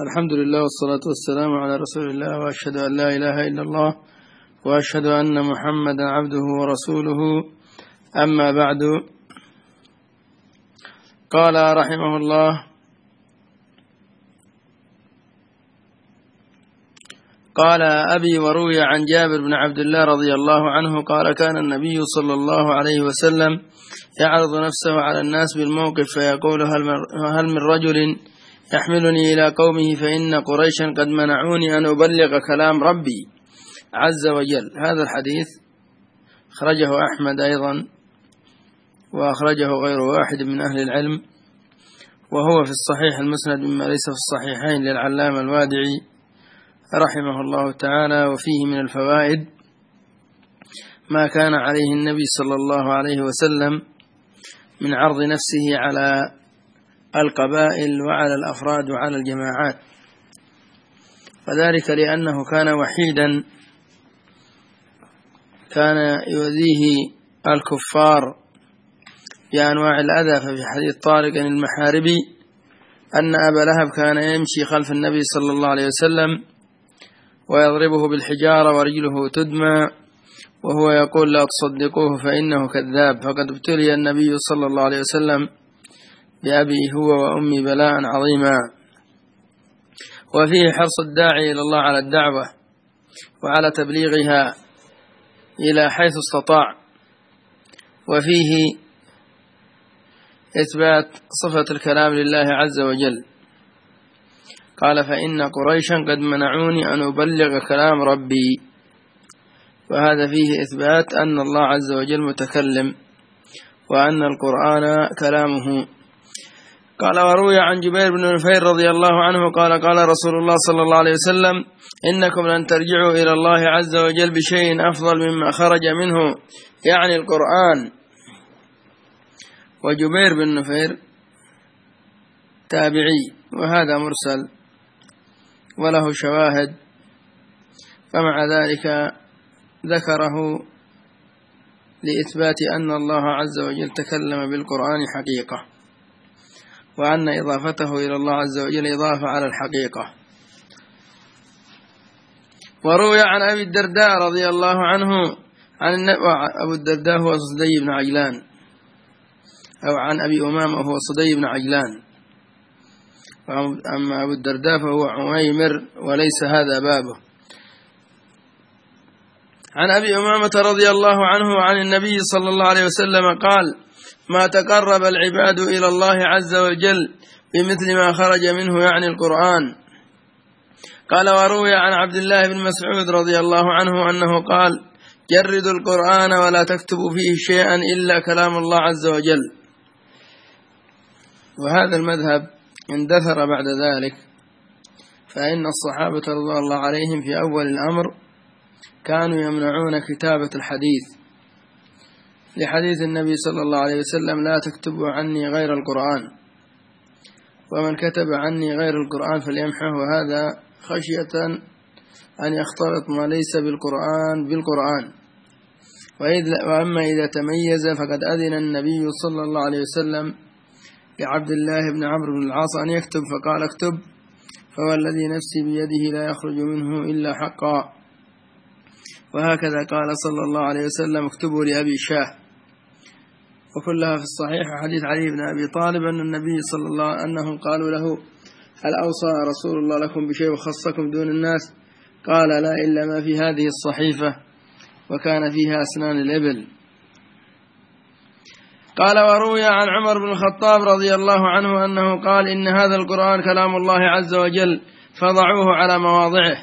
الحمد لله والصلاة والسلام على رسول الله وأشهد أن لا إله إلا الله وأشهد أن محمدا عبده ورسوله. أما بعد قال رحمه الله قال أبي وروي عن جابر بن عبد الله رضي الله عنه قال كان النبي صلى الله عليه وسلم يعرض نفسه على الناس بالموقف فيقول هل من رجل يحملني إلى قومه فإن قريشا قد منعوني أن أبلغ كلام ربي عز وجل. هذا الحديث أخرجه أحمد أيضا وأخرجه غير واحد من أهل العلم وهو في الصحيح المسند مما ليس في الصحيحين للعلامة الوادعي رحمه الله تعالى وفيه من الفوائد ما كان عليه النبي صلى الله عليه وسلم من عرض نفسه على القبائل وعلى الأفراد وعلى الجماعات. وذلك لأنه كان وحيدا كان يؤذيه الكفار بأنواع الأذى. ففي حديث طارق المحاربي أن أبا لهب كان يمشي خلف النبي صلى الله عليه وسلم ويضربه بالحجارة ورجله تدمى وهو يقول لا تصدقوه فإنه كذاب. فقد ابتلي النبي صلى الله عليه وسلم بأبي هو وأمي بلاء عظيما. وفيه حرص الداعي إلى الله على الدعوة وعلى تبليغها إلى حيث استطاع. وفيه إثبات صفة الكلام لله عز وجل. قال فإن قريشا قد منعوني أن أبلغ كلام ربي. وهذا فيه إثبات أن الله عز وجل متكلم وأن القرآن كلامه قال وروي عن جبير بن نفير رضي الله عنه قال قال رسول الله صلى الله عليه وسلم إنكم لن ترجعوا إلى الله عز وجل بشيء أفضل مما خرج منه. يعني القرآن. وجبير بن نفير تابعي وهذا مرسل وله شواهد. فمع ذلك ذكره لإثبات أن الله عز وجل تكلم بالقرآن حقيقة. وأن إضافته إلى الله عز وجل إضافة على الحقيقة. وروي عن أبي الدرداء رضي الله عنه عن أبو الدرداء هو صدي بن عجلان. أو عن أبي أمامة هو صدي بن عجلان. أما أبو الدرداء فهو عميمر وليس هذا بابه. عن أبي أمامة رضي الله عنه عن النبي صلى الله عليه وسلم قال ما تقرب العباد إلى الله عز وجل بمثل ما خرج منه يعني القرآن. قال وروي عن عبد الله بن مسعود رضي الله عنه أنه قال جردوا القرآن ولا تكتبوا فيه شيئا إلا كلام الله عز وجل. وهذا المذهب اندثر بعد ذلك فإن الصحابة رضي الله عليهم في أول الأمر كانوا يمنعون كتابة الحديث. لحديث النبي صلى الله عليه وسلم لا تكتبوا عني غير القرآن. ومن كتب عني غير القرآن فليمحه. هذا خشية أن يختلط ما ليس بالقرآن بالقرآن. وأما إذا تميز فقد أذن النبي صلى الله عليه وسلم لعبد الله بن عمرو بن العاص أن يكتب فقال اكتب فهو الذي نفسي بيده لا يخرج منه إلا حقا. وهكذا قال صلى الله عليه وسلم اكتبوا لأبي شاه. وكلها في الصحيح حديث علي بن أبي طالب أن النبي صلى الله عليه أنهم قالوا له هل أوصى رسول الله لكم بشيء وخصكم دون الناس؟ قال لا إلا ما في هذه الصحيفة وكان فيها أسنان الإبل. قال وروي عن عمر بن الخطاب رضي الله عنه أنه قال إن هذا القرآن كلام الله عز وجل فضعوه على مواضعه.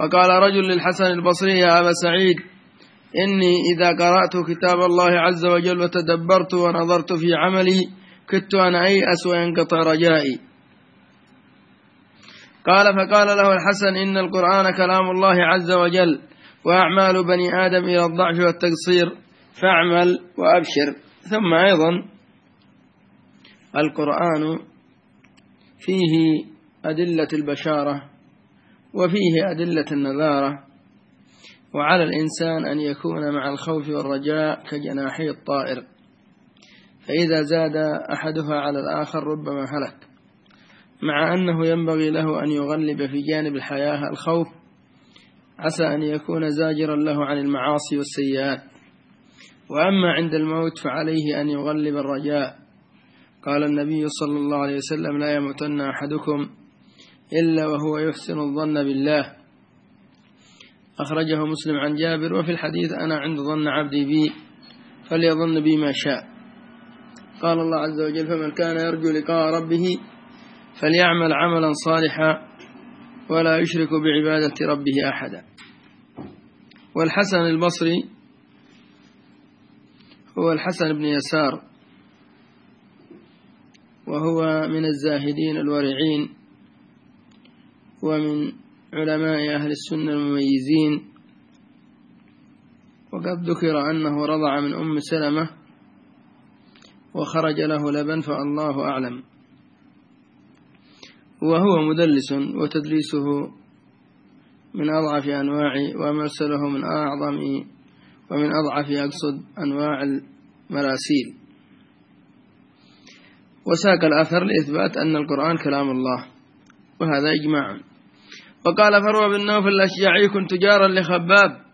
وقال رجل للحسن البصري يا أبا سعيد إني إذا قرأت كتاب الله عز وجل وتدبرت ونظرت في عملي كدت أن أيأس وينقطع رجائي. قال فقال له الحسن إن القرآن كلام الله عز وجل وأعمال بني آدم إلى الضعف والتقصير فاعمل وأبشر. ثم أيضا القرآن فيه أدلة البشارة وفيه أدلة النذارة. وعلى الإنسان أن يكون مع الخوف والرجاء كجناحي الطائر. فإذا زاد أحدها على الآخر ربما هلك مع أنه ينبغي له أن يغلب في جانب الحياة الخوف. عسى أن يكون زاجرا له عن المعاصي والسيئات. وأما عند الموت فعليه أن يغلب الرجاء. قال النبي صلى الله عليه وسلم لا يموتن أحدكم إلا وهو يحسن الظن بالله. أخرجه مسلم عن جابر وفي الحديث أنا عند ظن عبدي بي فليظن بي ما شاء. قال الله عز وجل فمن كان يرجو لقاء ربه فليعمل عملا صالحا ولا يشرك بعبادة ربه أحدا. والحسن البصري هو الحسن بن يسار وهو من الزاهدين الورعين ومن علماء أهل السنة المميزين. وقد ذكر أنه رضع من أم سلمة وخرج له لبن فالله أعلم. وهو مدلس وتدليسه من أضعف أنواع ومرسله من أعظم ومن أضعف أقصد أنواع المراسيل. وساق الأثر لإثبات أن القرآن كلام الله وهذا إجماع وقال فروى بن نوفل الأشجعي كنت جارا لخباب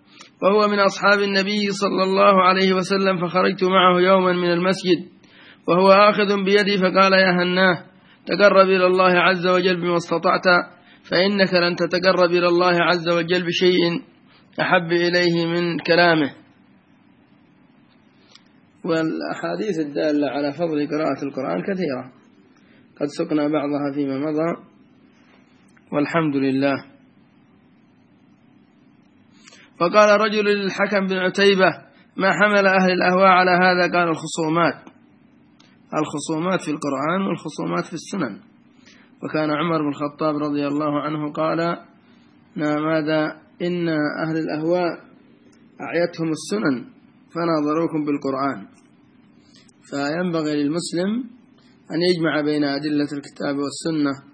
وهو من أصحاب النبي صلى الله عليه وسلم فخرجت معه يوما من المسجد وهو آخذ بيدي فقال يا هناه تقرب إلى الله عز وجل بما استطعت فإنك لن تتقرب إلى الله عز وجل بشيء أحب إليه من كلامه. والأحاديث الدالة على فضل قراءة القرآن كثيرة قد سقنا بعضها فيما مضى. والحمد لله. وقال رجل للحكم بن عتيبة ما حمل أهل الأهواء على هذا؟ قال الخصومات. الخصومات في القرآن والخصومات في السنن. وكان عمر بن الخطاب رضي الله عنه قال ماذا؟ إن أهل الأهواء أعيتهم السنن فناظروكم بالقرآن. فينبغي للمسلم أن يجمع بين أدلة الكتاب والسنة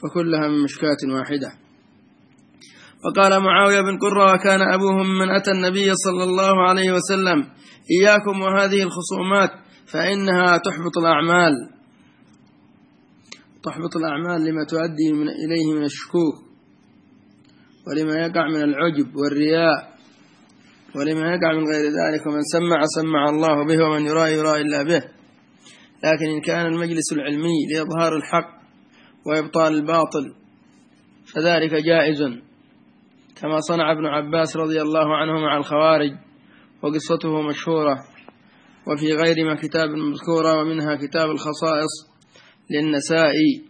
فكلها من مشكاة واحدة. وقال معاوية بن قرة وكان أبوهم من أتى النبي صلى الله عليه وسلم إياكم وهذه الخصومات فإنها تحبط الأعمال. تحبط الأعمال لما تؤدي من إليه من الشكوك ولما يقع من العجب والرياء ولما يقع من غير ذلك ومن سمع سمع الله به ومن يرى يرى إلا به. لكن إن كان المجلس العلمي لإظهار الحق وإبطال الباطل فذلك جائز. كما صنع ابن عباس رضي الله عنه مع الخوارج وقصته مشهورة. وفي غير ما كتاب مذكورة ومنها كتاب الخصائص للنسائي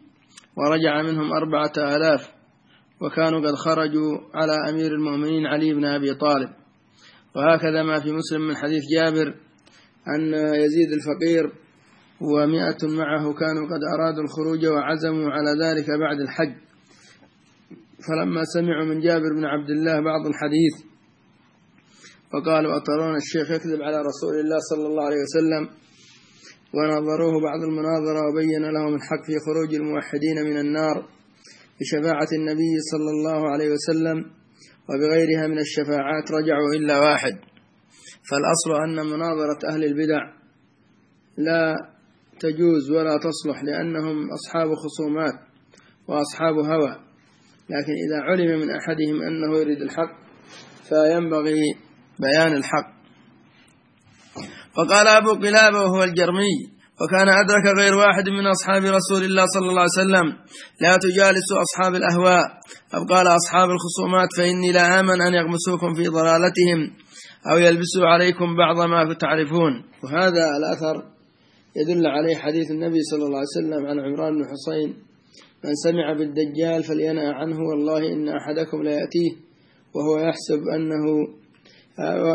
ورجع منهم أربعة آلاف. وكانوا قد خرجوا على أمير المؤمنين علي بن أبي طالب. وهكذا ما في مسلم من حديث جابر أن يزيد الفقير ومئة معه كانوا قد أرادوا الخروج وعزموا على ذلك بعد الحج. فلما سمعوا من جابر بن عبد الله بعض الحديث فقالوا أترون الشيخ يكذب على رسول الله صلى الله عليه وسلم؟ ونظروه بعض المناظرة وبين لهم الحق في خروج الموحدين من النار بشفاعة النبي صلى الله عليه وسلم وبغيرها من الشفاعات رجعوا إلا واحد. فالأصل أن مناظرة أهل البدع لا تجوز ولا تصلح لأنهم أصحاب خصومات وأصحاب هوى. لكن إذا علم من أحدهم أنه يريد الحق فينبغي بيان الحق. وقال أبو قلابة وهو الجرمي وكان أدرك غير واحد من أصحاب رسول الله صلى الله عليه وسلم لا تجالسوا أصحاب الأهواء. أو قال أصحاب الخصومات فإني لا آمن أن يغمسوكم في ضلالتهم أو يلبسوا عليكم بعض ما تعرفون. وهذا الأثر يدل عليه حديث النبي صلى الله عليه وسلم عن عمران بن حصين من سمع بالدجال فلينأ عنه والله إن أحدكم لا يأتيه وهو يحسب أنه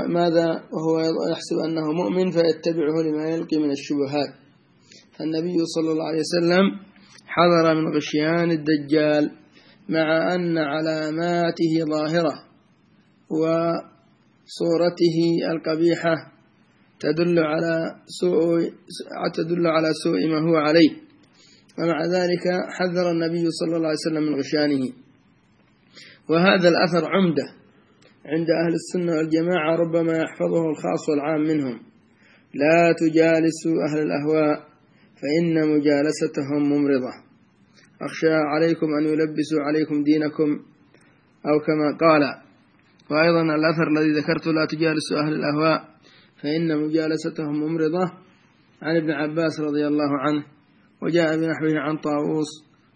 ماذا؟ وهو يحسب أنه مؤمن فيتبعه لما يلقي من الشبهات. فالنبي صلى الله عليه وسلم حذر من غشيان الدجال مع أن علاماته ظاهرة وصورته القبيحة تدل على سوء تدل على سوء ما هو عليه. ومع ذلك حذر النبي صلى الله عليه وسلم من غشيانه. وهذا الأثر عمدة عند أهل السنة والجماعة ربما يحفظه الخاص والعام منهم. لا تجالسوا أهل الأهواء فإن مجالستهم ممرضة. أخشى عليكم أن يلبسوا عليكم دينكم أو كما قال. وأيضا الأثر الذي ذكرت لا تجالسوا أهل الأهواء. فإن مجالستهم ممرضة عن ابن عباس رضي الله عنه وجاء بنحوه عن طاووس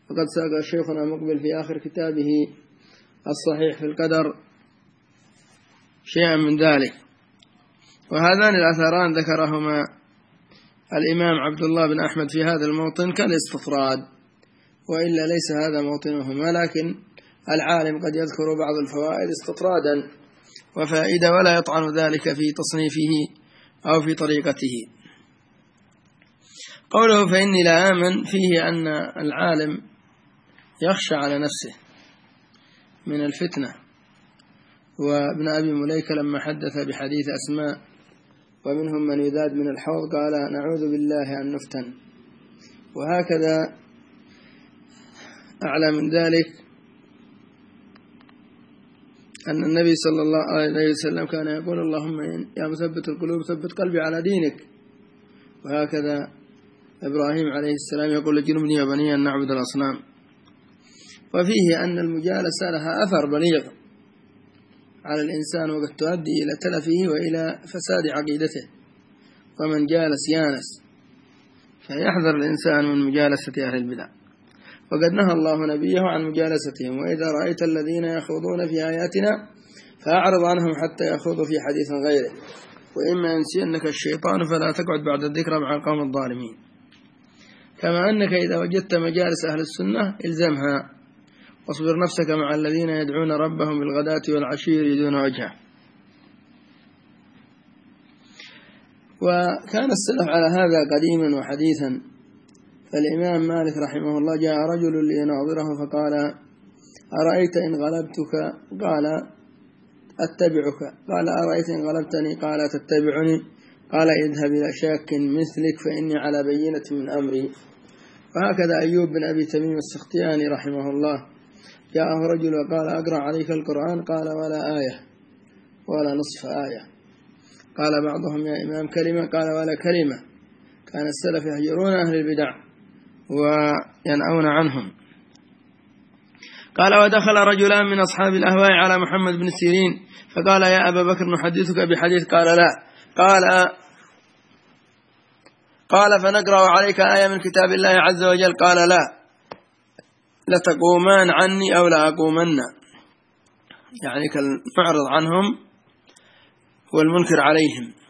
وقد ساق شيخنا مقبل في آخر كتابه الصحيح في القدر شيئا من ذلك. وهذان الأثران ذكرهما الإمام عبد الله بن أحمد في هذا الموطن كالاستطراد وإلا ليس هذا موطنهما لكن العالم قد يذكر بعض الفوائد استطرادا. وفائدة ولا يطعن ذلك في تصنيفه أو في طريقته. قوله فإني لا آمن فيه أن العالم يخشى على نفسه من الفتنة. وابن أبي مليكة لما حدث بحديث أسماء ومنهم من يذاد من الحوض قال نعوذ بالله أن نفتن. وهكذا أعلى من ذلك أن النبي صلى الله عليه وسلم كان يقول اللهم يا مثبت القلوب ثبت قلبي على دينك. وهكذا إبراهيم عليه السلام يقول لجنبني وبني أن نعبد الأصنام. وفيه أن المجالسة لها أثر بليغ على الإنسان وقد تؤدي إلى تلفه وإلى فساد عقيدته. ومن جالس يانس فيحذر الإنسان من مجالسة أهل البدع. وقد نهى الله نبيه عن مجالستهم وإذا رأيت الذين يخوضون في آياتنا فأعرض عنهم حتى يخوضوا في حديث غيره. وإما ينسينك الشيطان فلا تقعد بعد الذكرى مع القوم الظالمين. كما أنك إذا وجدت مجالس أهل السنة إلزمها. واصبر نفسك مع الذين يدعون ربهم بالغداة والعشي يريدون وجهه. وكان السلف على هذا قديما وحديثا. فالإمام مالك رحمه الله جاء رجل ليناظره فقال أرأيت إن غلبتك؟ قال أتبعك. قال أرأيت إن غلبتني؟ قال تتبعني قال اذهب إلى شاك مثلك فإني على بينة من أمري. وهكذا أيوب بن أبي تميم السختياني رحمه الله. جاءه رجل وقال أقرأ عليك القرآن؟ قال ولا آية ولا نصف آية. قال بعضهم يا إمام كلمة؟ قال ولا كلمة. كان السلف يهجرون أهل البدع. وينأون عنهم. قال ودخل رجلان من أصحاب الأهواء على محمد بن سيرين. فقال يا أبا بكر نحدثك بحديث. قال لا. قال قال فنقرأ عليك آية من كتاب الله عز وجل. قال لا. لتقومان عني أو لأقومن يعني كالمعرض عنهم والمنكر عليهم.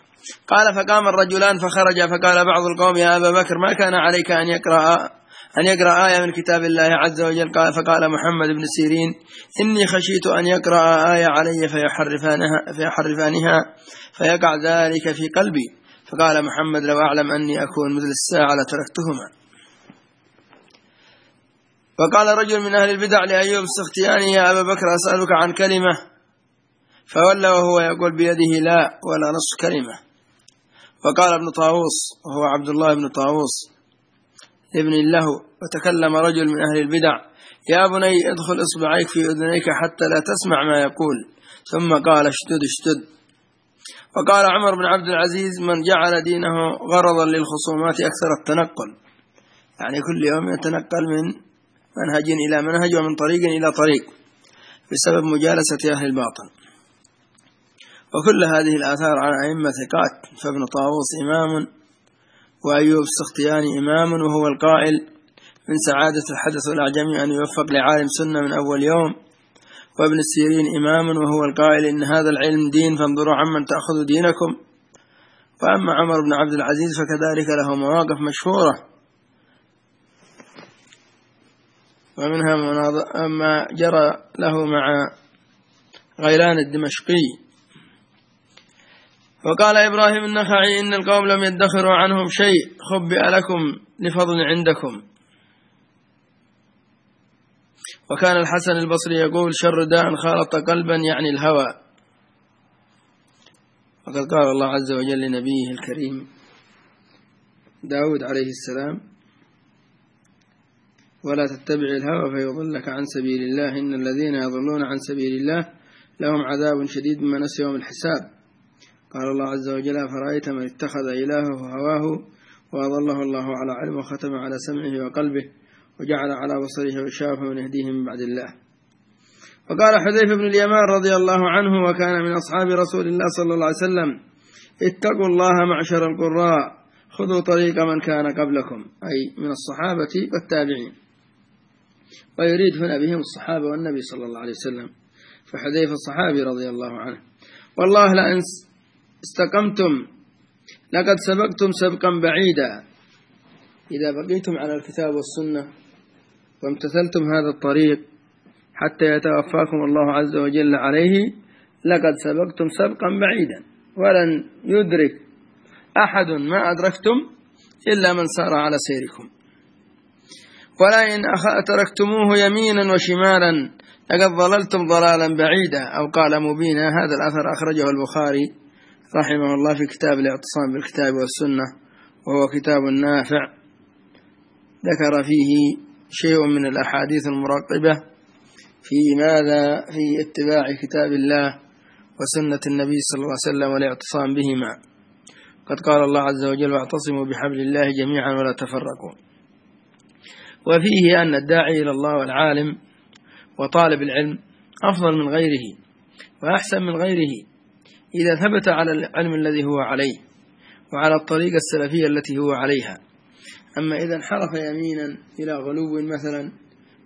قال فقام الرجلان فخرج فقال بعض القوم يا أبا بكر ما كان عليك أن يقرأ أن يقرأ آية من كتاب الله عز وجل؟ قال فقال محمد بن سيرين إني خشيت أن يقرأ آية علي فيحرفانها, فيحرفانها فيقع ذلك في قلبي. فقال محمد لو أعلم أني أكون مثل الساعة لتركتهما. فقال رجل من أهل البدع لأيوب السختياني يا أبا بكر أسألك عن كلمة. فولى وهو يقول بيده لا ولا نصف كلمة. وقال ابن طاووس وهو عبد الله بن طاووس ابن له وتكلم رجل من أهل البدع يا بني ادخل إصبعيك في أذنيك حتى لا تسمع ما يقول. ثم قال اشتد اشتد وقال عمر بن عبد العزيز من جعل دينه غرضا للخصومات أكثر التنقل. يعني كل يوم يتنقل من منهج إلى منهج ومن طريق إلى طريق بسبب مجالسة أهل الباطل وكل هذه الآثار عن أئمة ثقات فابن طاووس إمام وأيوب السختياني إمام وهو القائل من سعادة الحدث الأعجمي أن يوفق لعالم سنة من أول يوم. وابن السيرين إمام وهو القائل إن هذا العلم دين فانظروا عمن تأخذ دينكم. وأما عمر بن عبد العزيز فكذلك له مواقف مشهورة. ومنها ما جرى له مع غيلان الدمشقي. وقال إبراهيم النخعي إن القوم لم يدخروا عنهم شيء خبئ لكم لفضل عندكم. وكان الحسن البصري يقول شر داء خالط قلبا يعني الهوى. وقد قال الله عز وجل لنبيه الكريم داود عليه السلام ولا تتبع الهوى فيضلك عن سبيل الله إن الذين يضلون عن سبيل الله لهم عذاب شديد مما نسي يوم الحساب. قال الله عز وجل فرأيت من اتخذ إلهه هواه؟ وأضله الله على علم وختم على سمعه وقلبه وجعل على بصره وشافه من يهديه من بعد الله. وقال حذيفة بن اليمان رضي الله عنه وكان من أصحاب رسول الله صلى الله عليه وسلم اتقوا الله معشر القراء خذوا طريق من كان قبلكم أي من الصحابة والتابعين. ويريد هنا بهم الصحابة والنبي صلى الله عليه وسلم. فحذيفة الصحابي رضي الله عنه والله لأن استقمتم. لقد سبقتم سبقا بعيدا. إذا بقيتم على الكتاب والسنة وامتثلتم هذا الطريق حتى يتوفاكم الله عز وجل عليه لقد سبقتم سبقا بعيدا. ولن يدرك أحد ما أدركتم إلا من سار على سيركم. ولئن تركتموه يمينا وشمالا لقد ضللتم ضلالا بعيدا. أو قال مبينا هذا الأثر أخرجه البخاري رحمه الله في كتاب الاعتصام بالكتاب والسنة وهو كتاب نافع. ذكر فيه شيء من الأحاديث المرقبة في ماذا؟ في اتباع كتاب الله وسنة النبي صلى الله عليه وسلم والاعتصام بهما. قد قال الله عز وجل واعتصموا بحبل الله جميعا ولا تفرقوا. وفيه أن الداعي إلى الله والعالم وطالب العلم أفضل من غيره وأحسن من غيره. إذا ثبت على العلم الذي هو عليه وعلى الطريقة السلفية التي هو عليها. أما إذا انحرف يمينا إلى غلو مثلا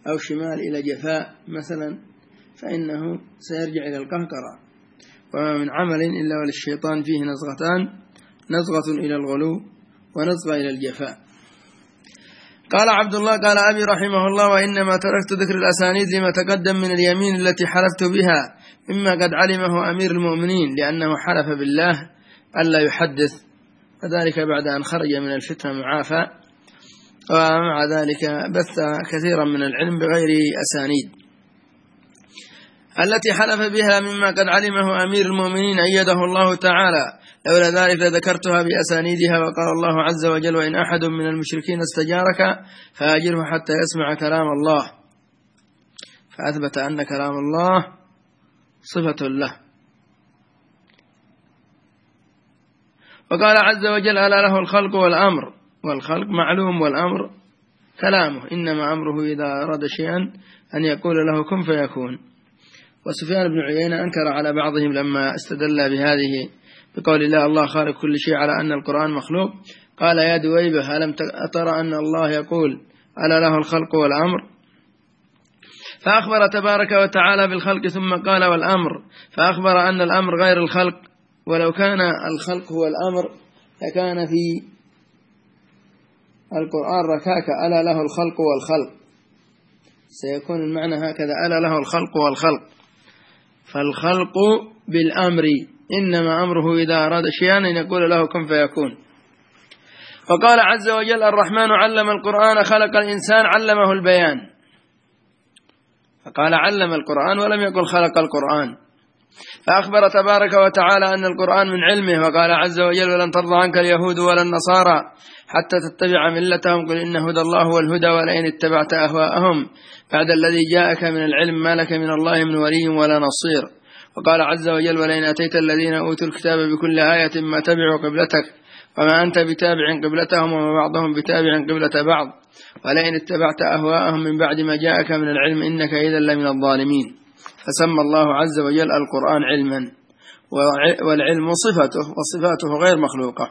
أو شمال إلى جفاء مثلا فإنه سيرجع إلى القهقرة. وما من عمل إلا وللشيطان فيه نزغتان نزغة إلى الغلو ونزغة إلى الجفاء. قال عبد الله قال أبي رحمه الله وإنما تركت ذكر الأسانيد لما تقدم من اليمين التي حلفت بها مما قد علمه أمير المؤمنين لأنه حلف بالله ألا يحدث. وذلك بعد أن خرج من الفتنة معافى ومع ذلك بث كثيرا من العلم بغير أسانيد. التي حلف بها مما قد علمه أمير المؤمنين أيده الله تعالى. لولا ذلك لذكرتها بأسانيدها وقال الله عز وجل وإن أحد من المشركين استجارك فأجره حتى يسمع كلام الله. فأثبت أن كلام الله صفة له. وقال عز وجل ألا له الخلق والأمر. والخلق معلوم والأمر كلامه. إنما أمره إذا أراد شيئا أن يقول له كن فيكون. وسفيان بن عيينة أنكر على بعضهم لما استدل بهذه بقول الله الله خالق كل شيء على أن القرآن مخلوق. قال يا دويبة ألم ترى أن الله يقول ألا له الخلق والأمر؟ فأخبر تبارك وتعالى بالخلق ثم قال والأمر. فأخبر أن الأمر غير الخلق. ولو كان الخلق هو الأمر لكان في القرآن ركاك ألا له الخلق والخلق. سيكون المعنى هكذا ألا له الخلق والخلق. فالخلق بالأمر. إنما أمره إذا أراد شيئا أن يقول له كن فيكون. وقال عز وجل الرحمن علم القرآن خلق الإنسان علمه البيان. فقال علم القرآن ولم يقل خلق القرآن. فأخبر تبارك وتعالى أن القرآن من علمه. وقال عز وجل ولن ترضى عنك اليهود ولا النصارى حتى تتبع ملتهم. قل إن هدى الله هو الهدى ولئن اتبعت أهواءهم. بعد الذي جاءك من العلم ما لك من الله من ولي ولا نصير. وقال عز وجل ولئن أتيت الذين أوتوا الكتاب بكل آية ما تبعوا قبلتك وما أنت بتابع قبلتهم وما بعضهم بتابع قبلة بعض ولئن اتبعت أهواءهم من بعد ما جاءك من العلم إنك إذا لمن الظالمين. فسمى الله عز وجل القرآن علما والعلم صفته وصفاته غير مخلوقة.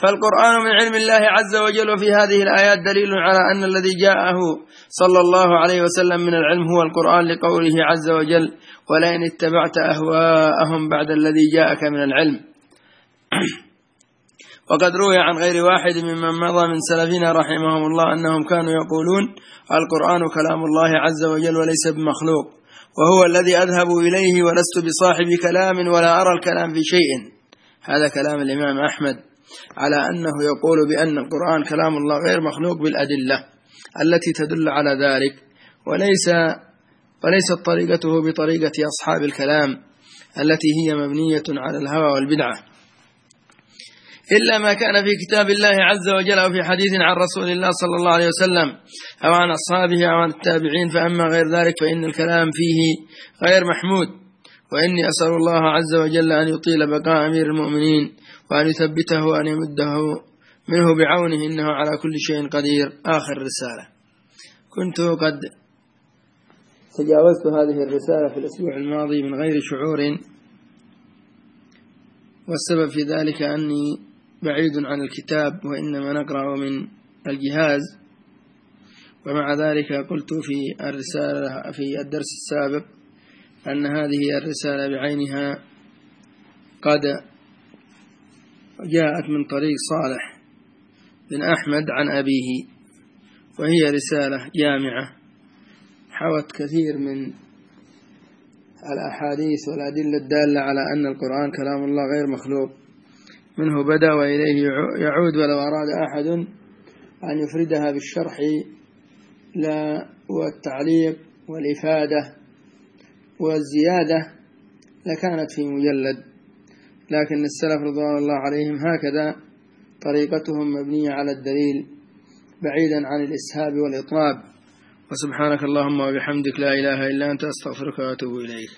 فالقرآن من علم الله عز وجل وفي هذه الآيات دليل على أن الذي جاءه صلى الله عليه وسلم من العلم هو القرآن لقوله عز وجل ولئن اتبعت أهواءهم بعد الذي جاءك من العلم. وقد روي عن غير واحد ممن مضى من سلفنا رحمهم الله أنهم كانوا يقولون القرآن كلام الله عز وجل وليس بمخلوق وهو الذي أذهب إليه ولست بصاحب كلام ولا أرى الكلام في شيء. هذا كلام الإمام أحمد. على أنه يقول بأن القرآن كلام الله غير مخلوق بالأدلة التي تدل على ذلك وليس وليست طريقته بطريقة أصحاب الكلام التي هي مبنية على الهوى والبدعة. إلا ما كان في كتاب الله عز وجل أو في حديث عن رسول الله صلى الله عليه وسلم أو عن أصحابه أو عن التابعين فأما غير ذلك فإن الكلام فيه غير محمود. وإني أسأل الله عز وجل أن يطيل بقاء أمير المؤمنين وأن يثبته وأن يمده منه بعونه إنه على كل شيء قدير. آخر رسالة. كنت قد تجاوزت هذه الرسالة في الأسبوع الماضي من غير شعور والسبب في ذلك أني بعيد عن الكتاب وإنما نقرأ من الجهاز. ومع ذلك قلت في الرسالة في الدرس السابق أن هذه الرسالة بعينها قد جاءت من طريق صالح بن أحمد عن أبيه وهي رسالة جامعة حوت كثير من الأحاديث والأدلة الدالة على أن القرآن كلام الله غير مخلوق. منه بدأ وإليه يعود ولو أراد أحد أن يفردها بالشرح لا والتعليق والإفادة والزيادة لكانت في مجلد لكن السلف رضوان الله عليهم هكذا طريقتهم مبنية على الدليل بعيدا عن الإسهاب والإطناب وسبحانك اللهم وبحمدك لا إله إلا أنت أستغفرك وأتوب إليك.